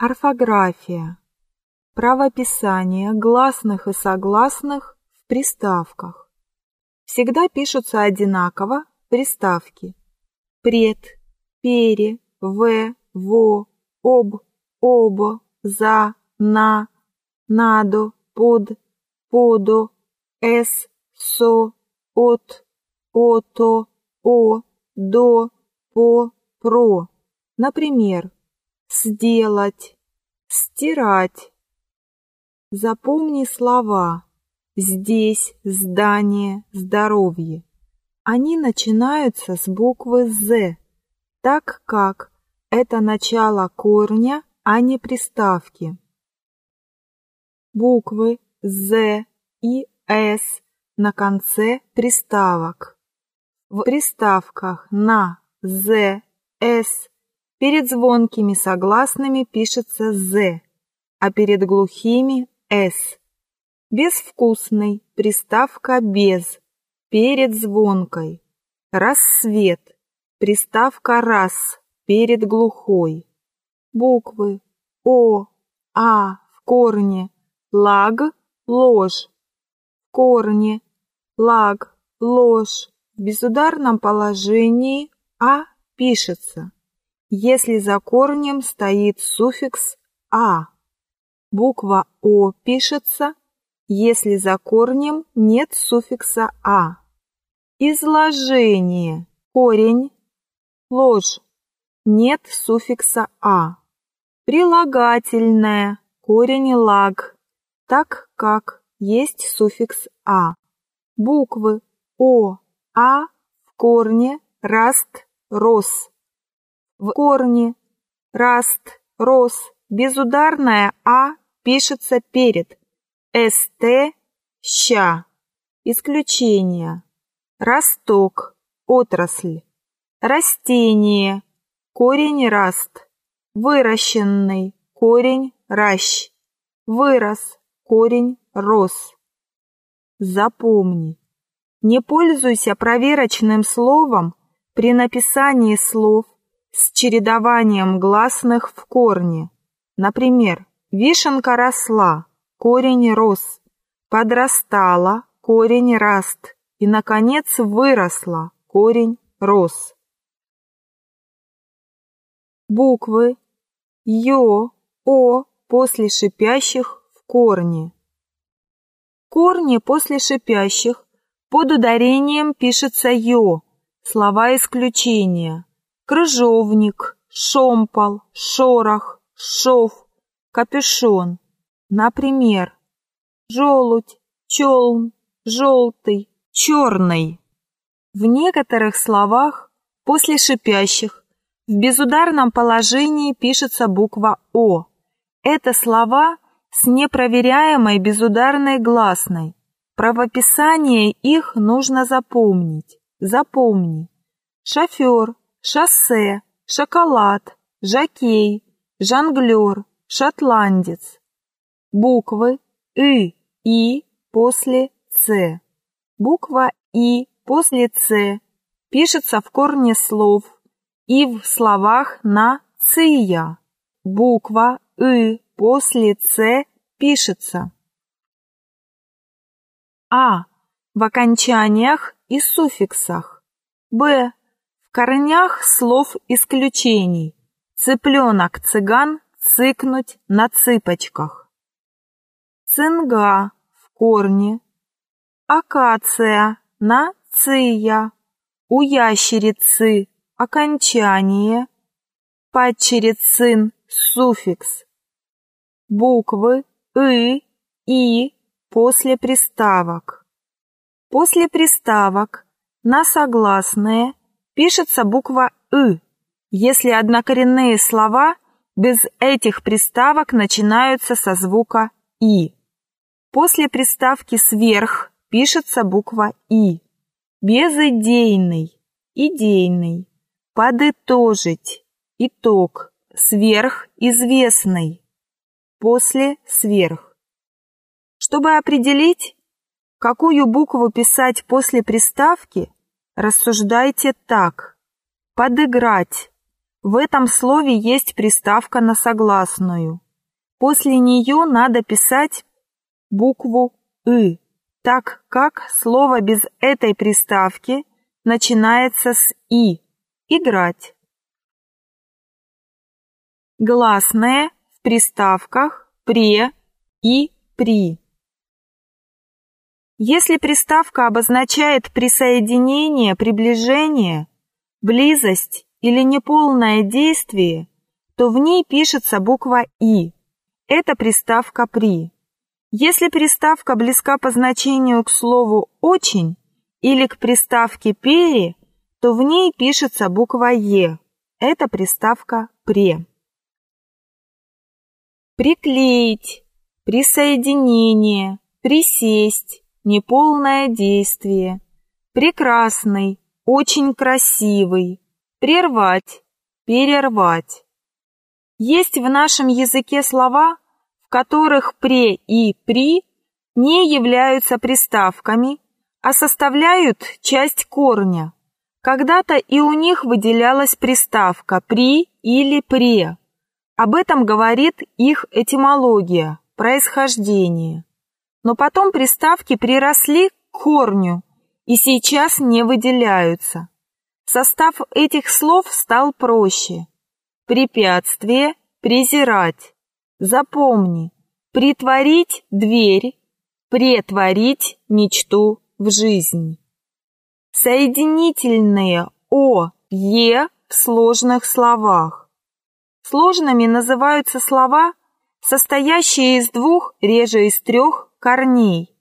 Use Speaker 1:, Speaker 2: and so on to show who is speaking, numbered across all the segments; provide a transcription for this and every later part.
Speaker 1: Орфография. Правописание гласных и согласных в приставках. Всегда пишутся одинаково приставки пред, пере, в, во, об, обо, за, на, надо, под, подо, с, со, от, ото, о, до, по, про. Например, сделать, стирать. Запомни слова «здесь», «здание», «здоровье». Они начинаются с буквы «з», так как это начало корня, а не приставки. Буквы «з» и «с» на конце приставок. В приставках на «з», «с» Перед звонкими согласными пишется «з», а перед глухими «с». Безвкусный, приставка «без», перед звонкой. Рассвет, приставка «раз», перед глухой. Буквы О, А в корне, лаг, ложь. В корне, лаг, ложь. В безударном положении А пишется если за корнем стоит суффикс «а». Буква «о» пишется, если за корнем нет суффикса «а». Изложение. Корень. Ложь. Нет суффикса «а». Прилагательное. Корень «лаг», так как есть суффикс «а». Буквы «о», «а» в корне «раст», «рос» в корне, раст, рос, безударная «а» пишется перед, ст, ща. Исключение. Росток, отрасль. Растение, корень раст. Выращенный, корень ращ. Вырос, корень рос. Запомни. Не пользуйся проверочным словом при написании слов с чередованием гласных в корне. Например, вишенка росла, корень рос, подрастала, корень раст и, наконец, выросла, корень рос. Буквы Ё, О после шипящих в корне. Корни после шипящих под ударением пишется Ё, слова исключения крыжовник, шомпол, шорох, шов, капюшон. Например, желудь, челн, желтый, черный. В некоторых словах после шипящих в безударном положении пишется буква О. Это слова с непроверяемой безударной гласной. Правописание их нужно запомнить. Запомни. Шофер, шоссе, шоколад, жокей, жонглер, шотландец. Буквы «ы», «и» после «ц». Буква «и» после «ц» пишется в корне слов и в словах на «ция». Буква «ы» после «ц» пишется. А. В окончаниях и суффиксах. Б корнях слов исключений. Цыпленок, цыган, цыкнуть на цыпочках. Цинга в корне. Акация на ция. У ящерицы окончание. Падчерицин суффикс. Буквы «ы», «и» после приставок. После приставок на согласные пишется буква «ы», если однокоренные слова без этих приставок начинаются со звука «и». После приставки «сверх» пишется буква «и». Безыдейный, идейный, подытожить, итог, сверхизвестный, после сверх. Чтобы определить, какую букву писать после приставки, Рассуждайте так. Подыграть. В этом слове есть приставка на согласную. После нее надо писать букву «ы», так как слово без этой приставки начинается с «и» – играть. Гласные в приставках «пре» и «при». Если приставка обозначает присоединение, приближение, близость или неполное действие, то в ней пишется буква «и». Это приставка «при». Если приставка близка по значению к слову «очень» или к приставке «пере», то в ней пишется буква «е». Это приставка «пре». Приклеить, присоединение, присесть, неполное действие, прекрасный, очень красивый, прервать, перервать. Есть в нашем языке слова, в которых «пре» и «при» не являются приставками, а составляют часть корня. Когда-то и у них выделялась приставка «при» или «пре». Об этом говорит их этимология, происхождение но потом приставки приросли к корню и сейчас не выделяются. Состав этих слов стал проще. Препятствие – презирать. Запомни, притворить дверь, претворить мечту в жизнь. Соединительные «о», «е» в сложных словах. Сложными называются слова, состоящие из двух, реже из трех корней.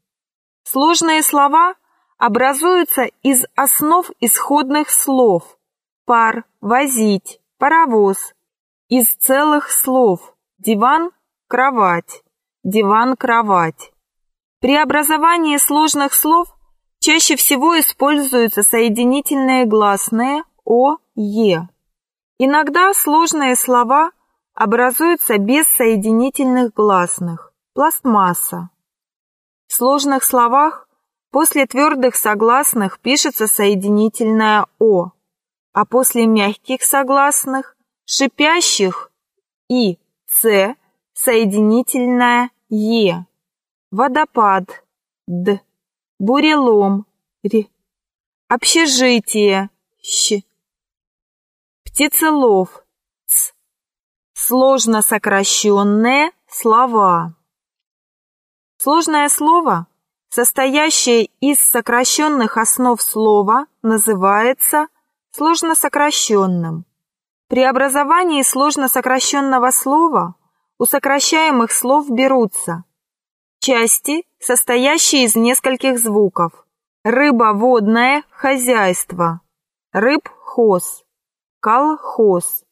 Speaker 1: Сложные слова образуются из основ исходных слов пар, возить, паровоз, из целых слов диван, кровать, диван, кровать. При образовании сложных слов чаще всего используются соединительные гласные о, е. Иногда сложные слова образуются без соединительных гласных. Пластмасса. В сложных словах после твердых согласных пишется соединительное «о», а после мягких согласных, шипящих «и», «ц» соединительное «е», водопад «д», бурелом «р», общежитие «щ», птицелов «ц», сложно сокращенные слова. Сложное слово, состоящее из сокращенных основ слова, называется сложно сокращенным. При образовании сложно сокращенного слова у сокращаемых слов берутся части, состоящие из нескольких звуков. Рыбоводное хозяйство, рыбхоз, колхоз,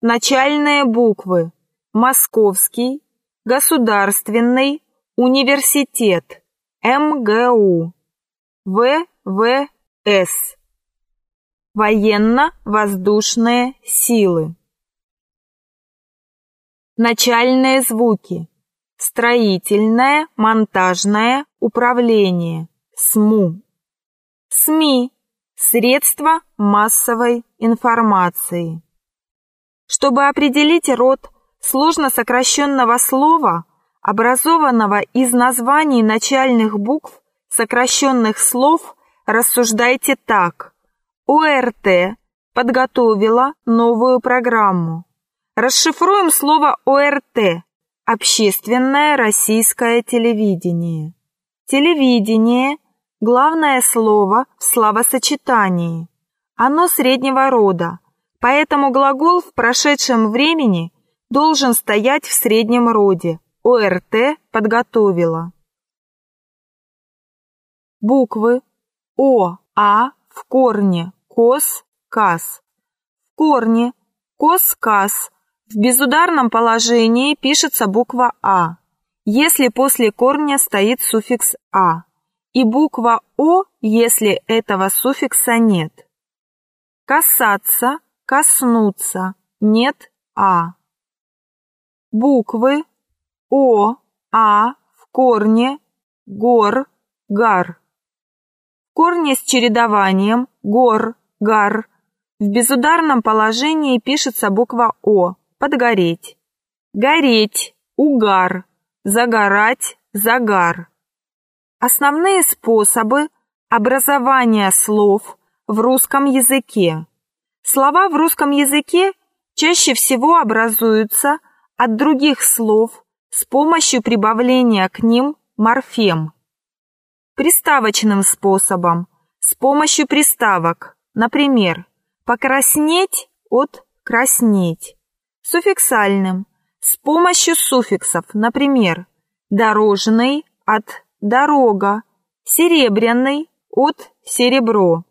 Speaker 1: начальные буквы, московский, государственный, Университет. МГУ. ВВС. Военно-воздушные силы. Начальные звуки. Строительное, монтажное, управление. СМУ. СМИ. Средства массовой информации. Чтобы определить род сложно сокращенного слова – образованного из названий начальных букв сокращенных слов, рассуждайте так. ОРТ подготовила новую программу. Расшифруем слово ОРТ – общественное российское телевидение. Телевидение – главное слово в словосочетании. Оно среднего рода, поэтому глагол в прошедшем времени должен стоять в среднем роде – ОРТ подготовила. Буквы О, А в корне КОС, КАС. В корне КОС, КАС в безударном положении пишется буква А, если после корня стоит суффикс А, и буква О, если этого суффикса нет. Касаться, коснуться, нет А. Буквы о, А в корне, гор, гар. В корне с чередованием гор, гар, в безударном положении пишется буква О – подгореть. Гореть, угар, загорать, загар. Основные способы образования слов в русском языке. Слова в русском языке чаще всего образуются от других слов с помощью прибавления к ним морфем. Приставочным способом, с помощью приставок, например, покраснеть от краснеть. Суффиксальным, с помощью суффиксов, например, дорожный от дорога, серебряный от серебро.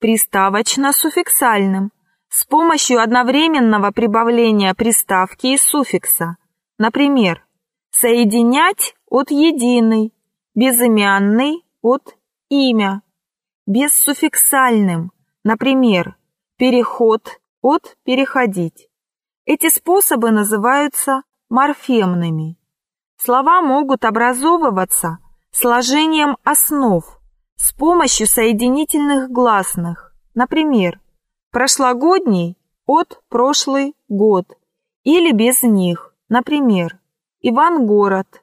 Speaker 1: Приставочно-суффиксальным, с помощью одновременного прибавления приставки и суффикса, например, соединять от единый, безымянный от имя, бессуффиксальным, например, переход от переходить. Эти способы называются морфемными. Слова могут образовываться сложением основ с помощью соединительных гласных, например, прошлогодний от прошлый год или без них, например, Ивангород,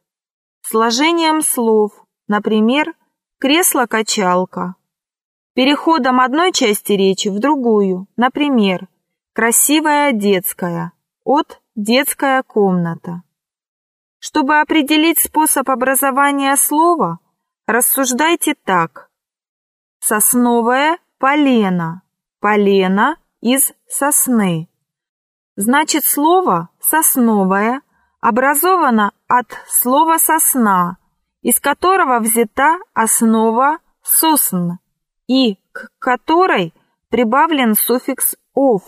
Speaker 1: сложением слов, например, кресло-качалка, переходом одной части речи в другую, например, красивая детская от детская комната. Чтобы определить способ образования слова, рассуждайте так. Сосновое полено, полено из сосны. Значит, слово «сосновое» образовано от слова «сосна», из которого взята основа «сосн» и к которой прибавлен суффикс «ов».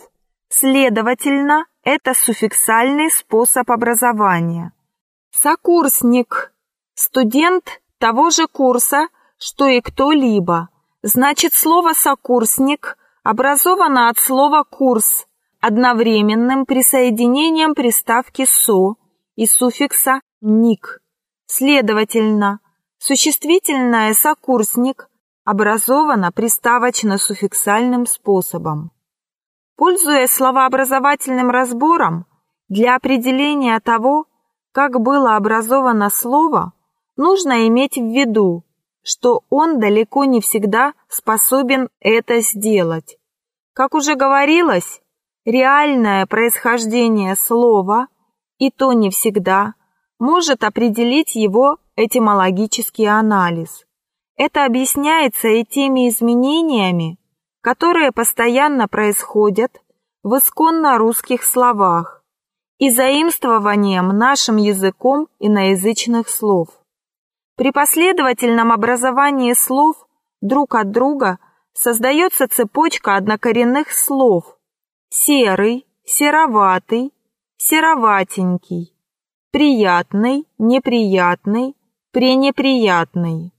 Speaker 1: Следовательно, это суффиксальный способ образования. Сокурсник – студент того же курса, что и кто-либо. Значит, слово «сокурсник» образовано от слова «курс» одновременным присоединением приставки «со» и суффикса «ник». Следовательно, существительное «сокурсник» образовано приставочно-суффиксальным способом. Пользуясь словообразовательным разбором, для определения того, как было образовано слово, нужно иметь в виду, что он далеко не всегда способен это сделать. Как уже говорилось, реальное происхождение слова, и то не всегда, может определить его этимологический анализ. Это объясняется и теми изменениями, которые постоянно происходят в исконно русских словах, и заимствованием нашим языком иноязычных слов. При последовательном образовании слов друг от друга создается цепочка однокоренных слов серый, сероватый, сероватенький, приятный, неприятный, пренеприятный.